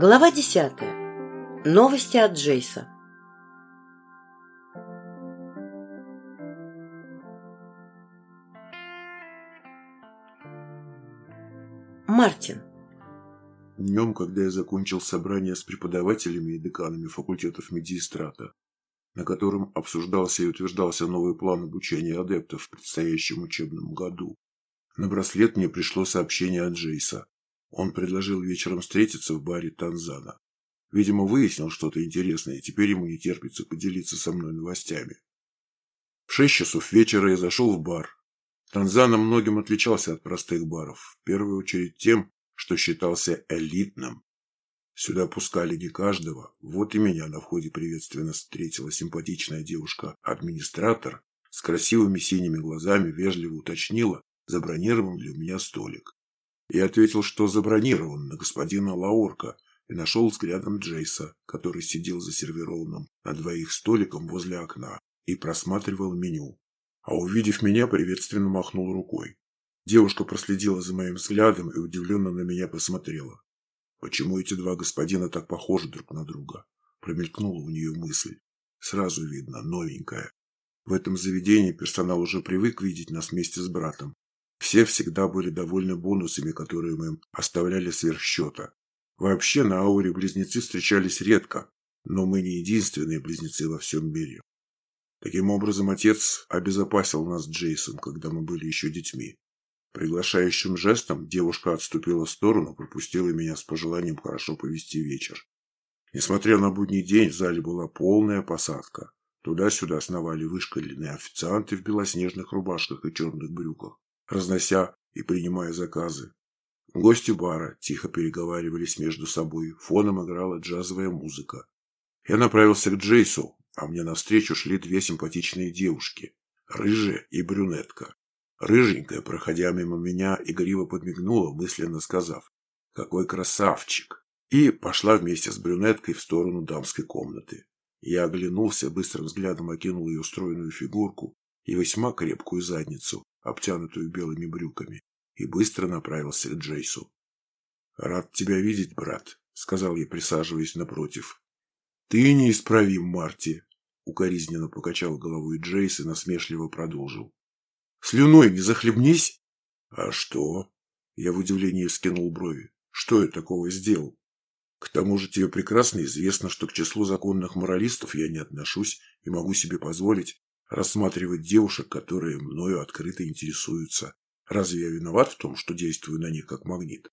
Глава 10. Новости от Джейса. Мартин. Днем, когда я закончил собрание с преподавателями и деканами факультетов медиистрата, на котором обсуждался и утверждался новый план обучения адептов в предстоящем учебном году, на браслет мне пришло сообщение от Джейса. Он предложил вечером встретиться в баре Танзана. Видимо, выяснил что-то интересное, и теперь ему не терпится поделиться со мной новостями. В шесть часов вечера я зашел в бар. Танзана многим отличался от простых баров, в первую очередь тем, что считался элитным. Сюда пускали не каждого. Вот и меня на входе приветственно встретила симпатичная девушка-администратор с красивыми синими глазами, вежливо уточнила, забронирован ли у меня столик. Я ответил, что забронирован на господина Лаурка, и нашел взглядом Джейса, который сидел за сервированным на двоих столиком возле окна и просматривал меню. А увидев меня, приветственно махнул рукой. Девушка проследила за моим взглядом и удивленно на меня посмотрела. Почему эти два господина так похожи друг на друга? Промелькнула у нее мысль. Сразу видно, новенькая. В этом заведении персонал уже привык видеть нас вместе с братом, все всегда были довольны бонусами, которые мы им оставляли сверх счета. Вообще на ауре близнецы встречались редко, но мы не единственные близнецы во всем мире. Таким образом, отец обезопасил нас Джейсон, когда мы были еще детьми. Приглашающим жестом девушка отступила в сторону, пропустила меня с пожеланием хорошо повести вечер. Несмотря на будний день, в зале была полная посадка. Туда-сюда сновали вышкаленные официанты в белоснежных рубашках и черных брюках разнося и принимая заказы. Гости бара тихо переговаривались между собой, фоном играла джазовая музыка. Я направился к Джейсу, а мне навстречу шли две симпатичные девушки, рыжая и брюнетка. Рыженькая, проходя мимо меня, игриво подмигнула, мысленно сказав «Какой красавчик!» и пошла вместе с брюнеткой в сторону дамской комнаты. Я оглянулся, быстрым взглядом окинул ее стройную фигурку и весьма крепкую задницу, обтянутую белыми брюками, и быстро направился к Джейсу. «Рад тебя видеть, брат», — сказал я, присаживаясь напротив. «Ты неисправим, Марти», — укоризненно покачал головой Джейс и насмешливо продолжил. «Слюной не захлебнись?» «А что?» Я в удивлении вскинул брови. «Что я такого сделал?» «К тому же тебе прекрасно известно, что к числу законных моралистов я не отношусь и могу себе позволить рассматривать девушек, которые мною открыто интересуются. Разве я виноват в том, что действую на них как магнит?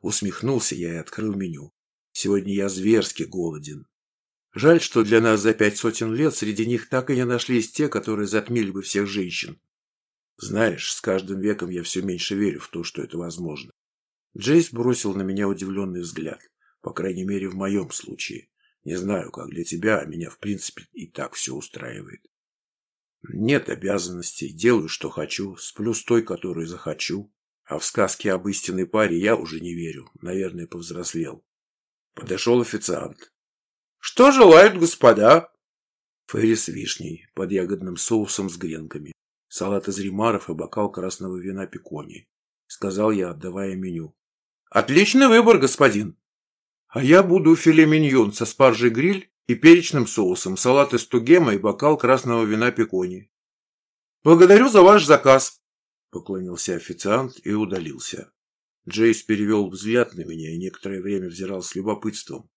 Усмехнулся я и открыл меню. Сегодня я зверски голоден. Жаль, что для нас за пять сотен лет среди них так и не нашлись те, которые затмили бы всех женщин. Знаешь, с каждым веком я все меньше верю в то, что это возможно. Джейс бросил на меня удивленный взгляд. По крайней мере, в моем случае. Не знаю, как для тебя, а меня, в принципе, и так все устраивает. Нет обязанностей, делаю, что хочу, сплю с той, которую захочу. А в сказки об истинной паре я уже не верю, наверное, повзрослел. Подошел официант. «Что желают господа?» Ферри с вишней, под ягодным соусом с гренками, салат из ремаров и бокал красного вина пекони. Сказал я, отдавая меню. «Отличный выбор, господин!» «А я буду филе миньон со спаржей гриль и перечным соусом, салат из тугема и бокал красного вина пекони. «Благодарю за ваш заказ», – поклонился официант и удалился. Джейс перевел взгляд на меня и некоторое время взирал с любопытством.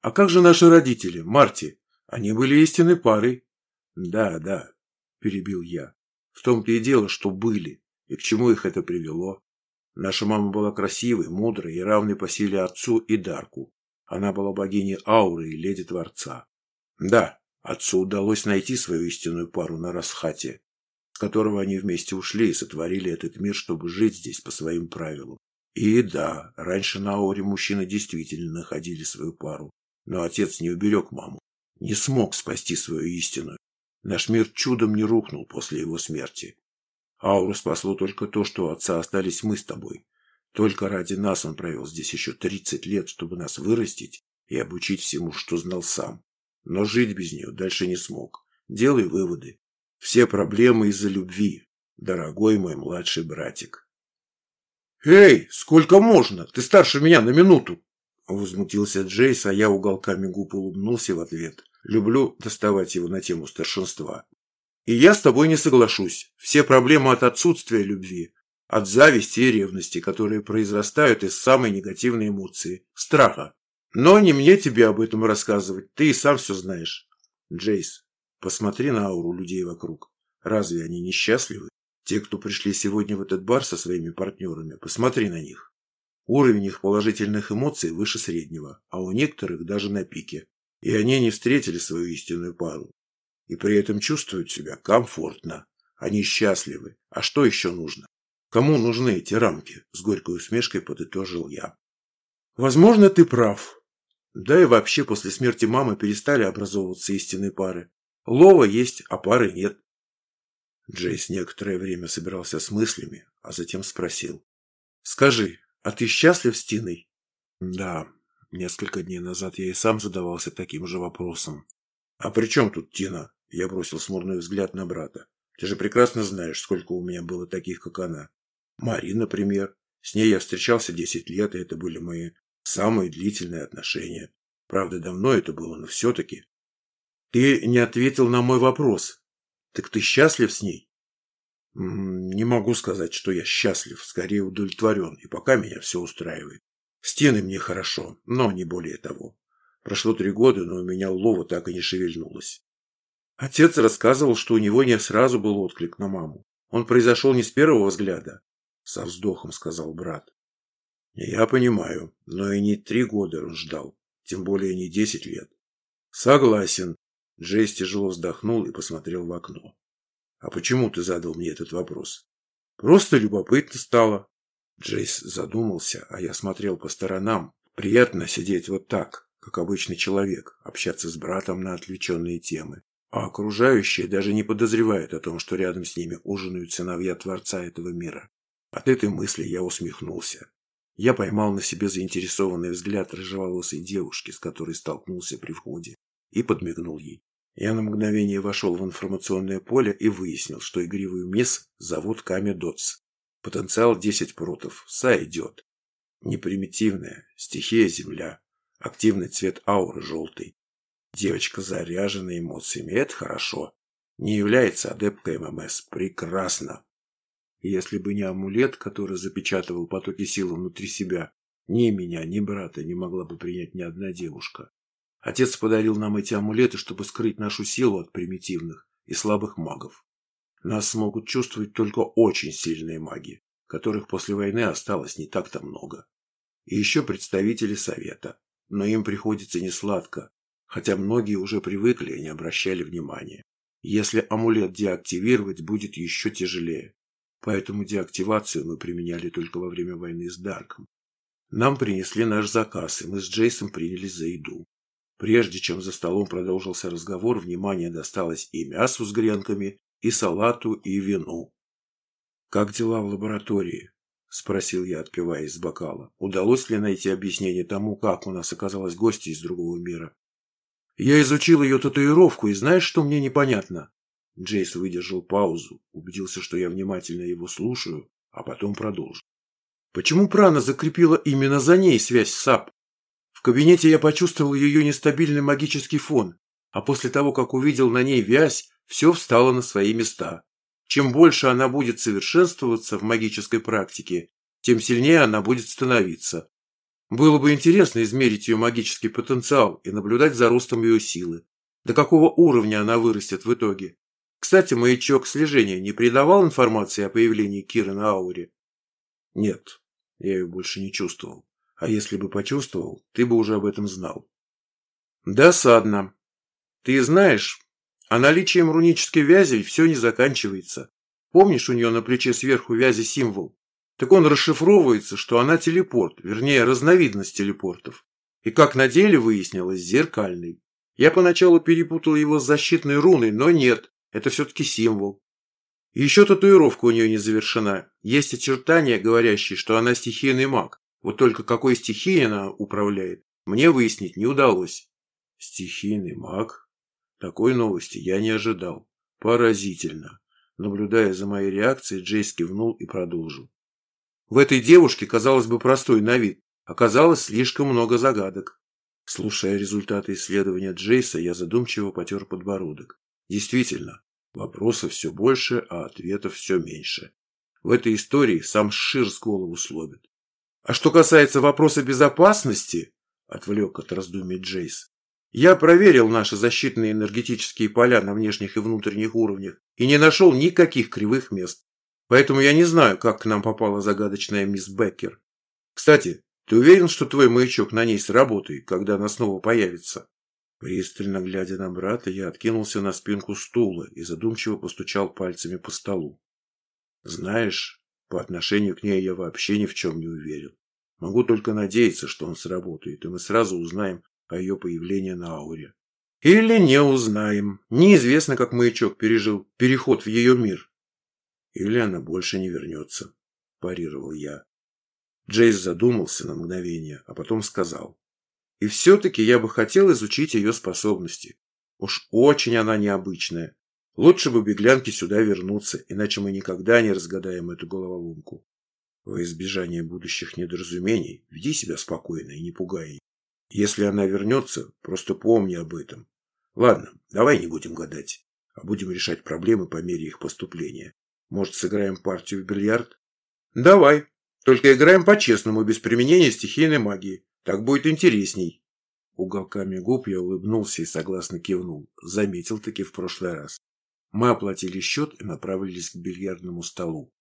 «А как же наши родители, Марти? Они были истинной парой». «Да, да», – перебил я. «В том-то и дело, что были, и к чему их это привело. Наша мама была красивой, мудрой и равной по силе отцу и Дарку. Она была богиней ауры и леди Творца. Да, отцу удалось найти свою истинную пару на Расхате, с которого они вместе ушли и сотворили этот мир, чтобы жить здесь по своим правилам. И да, раньше на ауре мужчины действительно находили свою пару, но отец не уберег маму, не смог спасти свою истину. Наш мир чудом не рухнул после его смерти. Ауру спасло только то, что у отца остались мы с тобой, только ради нас он провел здесь еще тридцать лет, чтобы нас вырастить и обучить всему, что знал сам. Но жить без нее дальше не смог. Делай выводы. Все проблемы из-за любви, дорогой мой младший братик. «Эй, сколько можно? Ты старше меня на минуту!» Возмутился Джейс, а я уголками губ улыбнулся в ответ. Люблю доставать его на тему старшинства. И я с тобой не соглашусь. Все проблемы от отсутствия любви, от зависти и ревности, которые произрастают из самой негативной эмоции – страха. Но не мне тебе об этом рассказывать, ты и сам все знаешь. Джейс, посмотри на ауру людей вокруг. Разве они несчастливы? Те, кто пришли сегодня в этот бар со своими партнерами, посмотри на них. Уровень их положительных эмоций выше среднего, а у некоторых даже на пике. И они не встретили свою истинную пару. И при этом чувствуют себя комфортно. Они счастливы. А что еще нужно? Кому нужны эти рамки? С горькой усмешкой подытожил я. Возможно, ты прав. Да и вообще после смерти мамы перестали образовываться истинные пары. Лова есть, а пары нет. Джейс некоторое время собирался с мыслями, а затем спросил. «Скажи, а ты счастлив с Тиной?» «Да, несколько дней назад я и сам задавался таким же вопросом». «А при чем тут Тина?» Я бросил смурной взгляд на брата. «Ты же прекрасно знаешь, сколько у меня было таких, как она. Мари, например. С ней я встречался десять лет, и это были мои самые длительные отношения. Правда, давно это было, но все-таки...» «Ты не ответил на мой вопрос. Так ты счастлив с ней?» «Не могу сказать, что я счастлив, скорее удовлетворен, и пока меня все устраивает. Стены мне хорошо, но не более того. Прошло три года, но у меня лова так и не шевельнулась. Отец рассказывал, что у него не сразу был отклик на маму. Он произошел не с первого взгляда. Со вздохом сказал брат. Я понимаю, но и не три года он ждал, тем более не десять лет. Согласен. Джейс тяжело вздохнул и посмотрел в окно. А почему ты задал мне этот вопрос? Просто любопытно стало. Джейс задумался, а я смотрел по сторонам. Приятно сидеть вот так, как обычный человек, общаться с братом на отвлеченные темы. А окружающие даже не подозревают о том, что рядом с ними ужинают сыновья Творца этого мира. От этой мысли я усмехнулся. Я поймал на себе заинтересованный взгляд рыжеволосой девушки, с которой столкнулся при входе, и подмигнул ей. Я на мгновение вошел в информационное поле и выяснил, что игривую мисс зовут Ками Дотс. Потенциал 10 протов. Сойдет. Непримитивная. Стихия земля. Активный цвет ауры желтый. Девочка заряжена эмоциями. Это хорошо. Не является адепткой ММС. Прекрасно. Если бы не амулет, который запечатывал потоки силы внутри себя, ни меня, ни брата не могла бы принять ни одна девушка. Отец подарил нам эти амулеты, чтобы скрыть нашу силу от примитивных и слабых магов. Нас смогут чувствовать только очень сильные маги, которых после войны осталось не так-то много. И еще представители Совета, но им приходится несладко, хотя многие уже привыкли и не обращали внимания. Если амулет деактивировать, будет еще тяжелее. Поэтому деактивацию мы применяли только во время войны с Дарком. Нам принесли наш заказ, и мы с Джейсом принялись за еду. Прежде чем за столом продолжился разговор, внимание досталось и мясу с гренками, и салату, и вину. «Как дела в лаборатории?» – спросил я, отпивая из бокала. «Удалось ли найти объяснение тому, как у нас оказалась гостья из другого мира?» «Я изучил ее татуировку, и знаешь, что мне непонятно?» Джейс выдержал паузу, убедился, что я внимательно его слушаю, а потом продолжил. «Почему Прана закрепила именно за ней связь с САП? В кабинете я почувствовал ее нестабильный магический фон, а после того, как увидел на ней вязь, все встало на свои места. Чем больше она будет совершенствоваться в магической практике, тем сильнее она будет становиться. Было бы интересно измерить ее магический потенциал и наблюдать за ростом ее силы. До какого уровня она вырастет в итоге. Кстати, маячок слежения не передавал информации о появлении Киры на ауре? Нет, я ее больше не чувствовал. А если бы почувствовал, ты бы уже об этом знал. Досадно. Ты знаешь, а наличием рунической вязи все не заканчивается. Помнишь, у нее на плече сверху вязи символ? Так он расшифровывается, что она телепорт, вернее, разновидность телепортов. И как на деле выяснилось, зеркальный. Я поначалу перепутал его с защитной руной, но нет, это все-таки символ. Еще татуировка у нее не завершена. Есть очертания, говорящие, что она стихийный маг. Вот только какой стихией она управляет, мне выяснить не удалось. Стихийный маг? Такой новости я не ожидал. Поразительно. Наблюдая за моей реакцией, Джейс кивнул и продолжил. В этой девушке, казалось бы, простой на вид, оказалось слишком много загадок. Слушая результаты исследования Джейса, я задумчиво потер подбородок. Действительно, вопросов все больше, а ответов все меньше. В этой истории сам Шир с голову сломит. А что касается вопроса безопасности, отвлек от раздумий Джейс, я проверил наши защитные энергетические поля на внешних и внутренних уровнях и не нашел никаких кривых мест. Поэтому я не знаю, как к нам попала загадочная мисс Беккер. Кстати, ты уверен, что твой маячок на ней сработает, когда она снова появится? Пристально глядя на брата, я откинулся на спинку стула и задумчиво постучал пальцами по столу. Знаешь, по отношению к ней я вообще ни в чем не уверен. Могу только надеяться, что он сработает, и мы сразу узнаем о ее появлении на ауре. Или не узнаем. Неизвестно, как маячок пережил переход в ее мир. Или она больше не вернется, парировал я. Джейс задумался на мгновение, а потом сказал. И все-таки я бы хотел изучить ее способности. Уж очень она необычная. Лучше бы беглянки сюда вернуться, иначе мы никогда не разгадаем эту головоломку. Во избежание будущих недоразумений веди себя спокойно и не пугай ее. Если она вернется, просто помни об этом. Ладно, давай не будем гадать, а будем решать проблемы по мере их поступления. Может, сыграем партию в бильярд? Давай. Только играем по-честному, без применения стихийной магии. Так будет интересней. Уголками губ я улыбнулся и согласно кивнул. Заметил таки в прошлый раз. Мы оплатили счет и направились к бильярдному столу.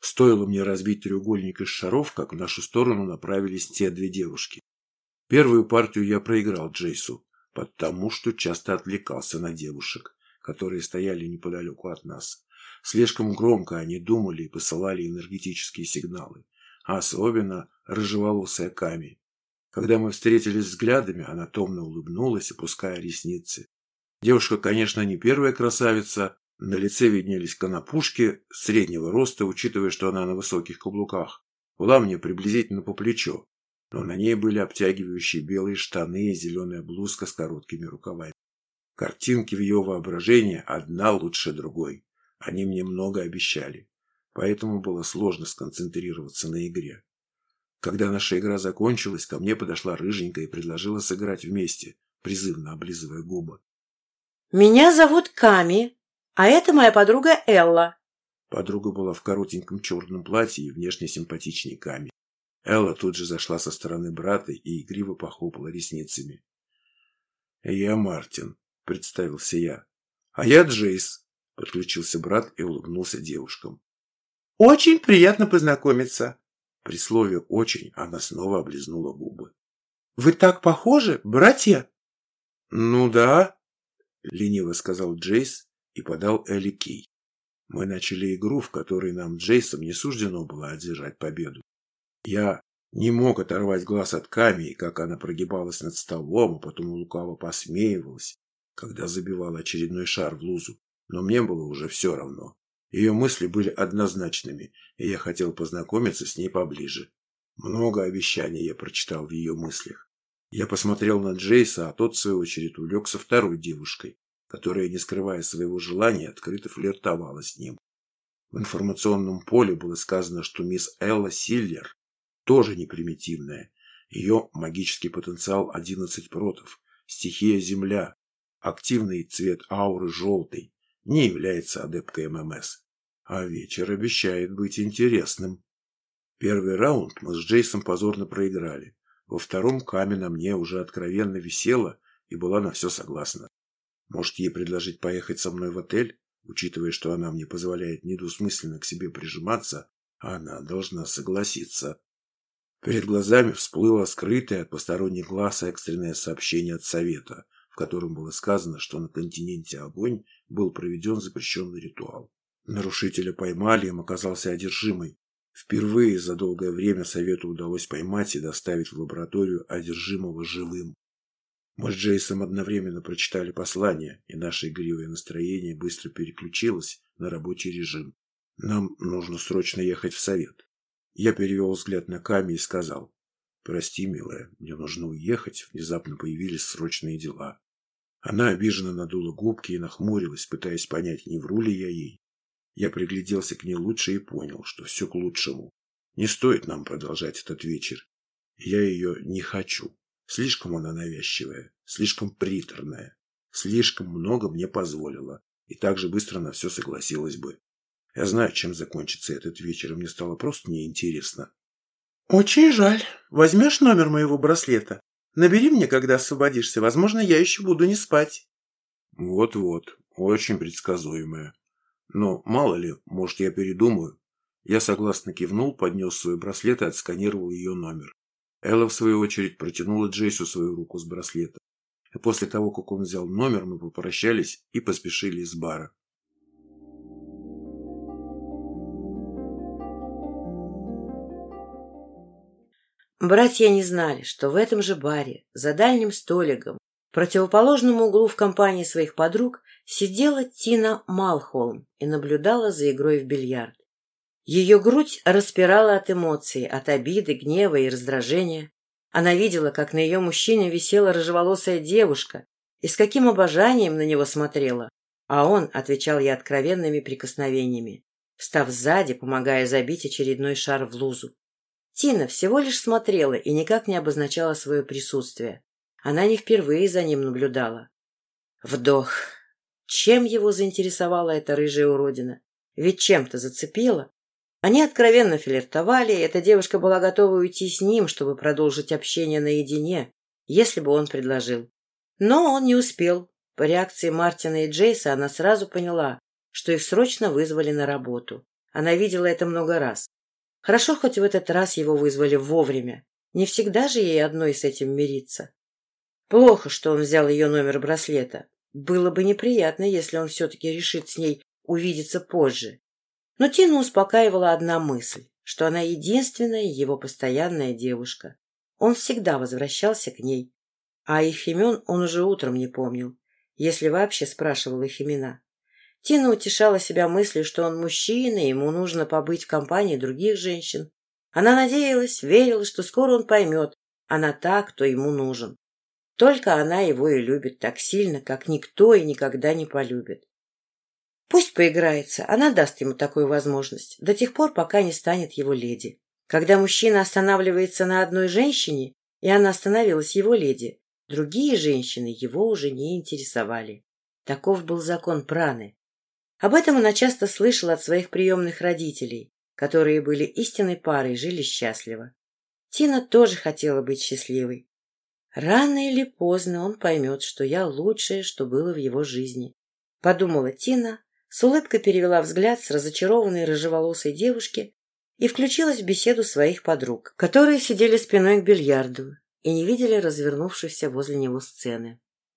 Стоило мне разбить треугольник из шаров, как в нашу сторону направились те две девушки. Первую партию я проиграл Джейсу, потому что часто отвлекался на девушек, которые стояли неподалеку от нас. Слишком громко они думали и посылали энергетические сигналы, а особенно рыжеволосая Ками. Когда мы встретились взглядами, она томно улыбнулась, опуская ресницы. Девушка, конечно, не первая красавица, на лице виднелись конопушки среднего роста, учитывая, что она на высоких каблуках. Была мне приблизительно по плечо, но на ней были обтягивающие белые штаны и зеленая блузка с короткими рукавами. Картинки в ее воображении одна лучше другой. Они мне много обещали, поэтому было сложно сконцентрироваться на игре. Когда наша игра закончилась, ко мне подошла рыженькая и предложила сыграть вместе, призывно облизывая губы. «Меня зовут Ками, а это моя подруга Элла». Подруга была в коротеньком черном платье и внешне симпатичней Ками. Элла тут же зашла со стороны брата и игриво похлопала ресницами. «Я Мартин», — представился я. «А я Джейс», — подключился брат и улыбнулся девушкам. «Очень приятно познакомиться». При слове «очень» она снова облизнула губы. «Вы так похожи, братья?» «Ну да», — лениво сказал Джейс и подал Элли Кей. Мы начали игру, в которой нам Джейсом не суждено было одержать победу. Я не мог оторвать глаз от Ками, как она прогибалась над столом, а потом лукаво посмеивалась, когда забивала очередной шар в лузу. Но мне было уже все равно. Ее мысли были однозначными, и я хотел познакомиться с ней поближе. Много обещаний я прочитал в ее мыслях. Я посмотрел на Джейса, а тот, в свою очередь, увлекся второй девушкой, которая, не скрывая своего желания, открыто флиртовала с ним. В информационном поле было сказано, что мисс Элла Силлер тоже не примитивная. Ее магический потенциал 11 протов, стихия Земля, активный цвет ауры желтый, не является адепткой ММС. А вечер обещает быть интересным. Первый раунд мы с Джейсом позорно проиграли. Во втором Ками на мне уже откровенно висела и была на все согласна. Может, ей предложить поехать со мной в отель, учитывая, что она мне позволяет недвусмысленно к себе прижиматься, а она должна согласиться. Перед глазами всплыло скрытое от посторонних глаз экстренное сообщение от Совета, котором было сказано, что на континенте Огонь был проведен запрещенный ритуал. Нарушителя поймали, им оказался одержимый. Впервые за долгое время Совету удалось поймать и доставить в лабораторию одержимого живым. Мы с Джейсом одновременно прочитали послание, и наше игривое настроение быстро переключилось на рабочий режим. Нам нужно срочно ехать в Совет. Я перевел взгляд на Ками и сказал. «Прости, милая, мне нужно уехать, внезапно появились срочные дела». Она обиженно надула губки и нахмурилась, пытаясь понять, не вру ли я ей. Я пригляделся к ней лучше и понял, что все к лучшему. Не стоит нам продолжать этот вечер. Я ее не хочу. Слишком она навязчивая, слишком приторная, слишком много мне позволила. И так же быстро на все согласилась бы. Я знаю, чем закончится этот вечер, и мне стало просто неинтересно. «Очень жаль. Возьмешь номер моего браслета? Набери мне, когда освободишься. Возможно, я еще буду не спать». «Вот-вот. Очень предсказуемая. Но, мало ли, может, я передумаю». Я согласно кивнул, поднес свой браслет и отсканировал ее номер. Элла, в свою очередь, протянула Джейсу свою руку с браслетом. И после того, как он взял номер, мы попрощались и поспешили из бара. Братья не знали, что в этом же баре, за дальним столиком, в противоположном углу в компании своих подруг, сидела Тина Малхолм и наблюдала за игрой в бильярд. Ее грудь распирала от эмоций, от обиды, гнева и раздражения. Она видела, как на ее мужчине висела рыжеволосая девушка и с каким обожанием на него смотрела, а он отвечал ей откровенными прикосновениями, встав сзади, помогая забить очередной шар в лузу. Тина всего лишь смотрела и никак не обозначала свое присутствие. Она не впервые за ним наблюдала. Вдох. Чем его заинтересовала эта рыжая уродина? Ведь чем-то зацепила. Они откровенно флиртовали, и эта девушка была готова уйти с ним, чтобы продолжить общение наедине, если бы он предложил. Но он не успел. По реакции Мартина и Джейса она сразу поняла, что их срочно вызвали на работу. Она видела это много раз. Хорошо, хоть в этот раз его вызвали вовремя. Не всегда же ей одной с этим мириться. Плохо, что он взял ее номер браслета. Было бы неприятно, если он все-таки решит с ней увидеться позже. Но Тину успокаивала одна мысль, что она единственная его постоянная девушка. Он всегда возвращался к ней. А их имен он уже утром не помнил, если вообще спрашивал их имена. Тина утешала себя мыслью, что он мужчина, и ему нужно побыть в компании других женщин. Она надеялась, верила, что скоро он поймет, она та, кто ему нужен. Только она его и любит так сильно, как никто и никогда не полюбит. Пусть поиграется, она даст ему такую возможность, до тех пор, пока не станет его леди. Когда мужчина останавливается на одной женщине, и она становилась его леди, другие женщины его уже не интересовали. Таков был закон праны. Об этом она часто слышала от своих приемных родителей, которые были истинной парой и жили счастливо. Тина тоже хотела быть счастливой. Рано или поздно он поймет, что я лучшее, что было в его жизни. Подумала Тина, с улыбкой перевела взгляд с разочарованной рыжеволосой девушки и включилась в беседу своих подруг, которые сидели спиной к бильярду и не видели развернувшейся возле него сцены.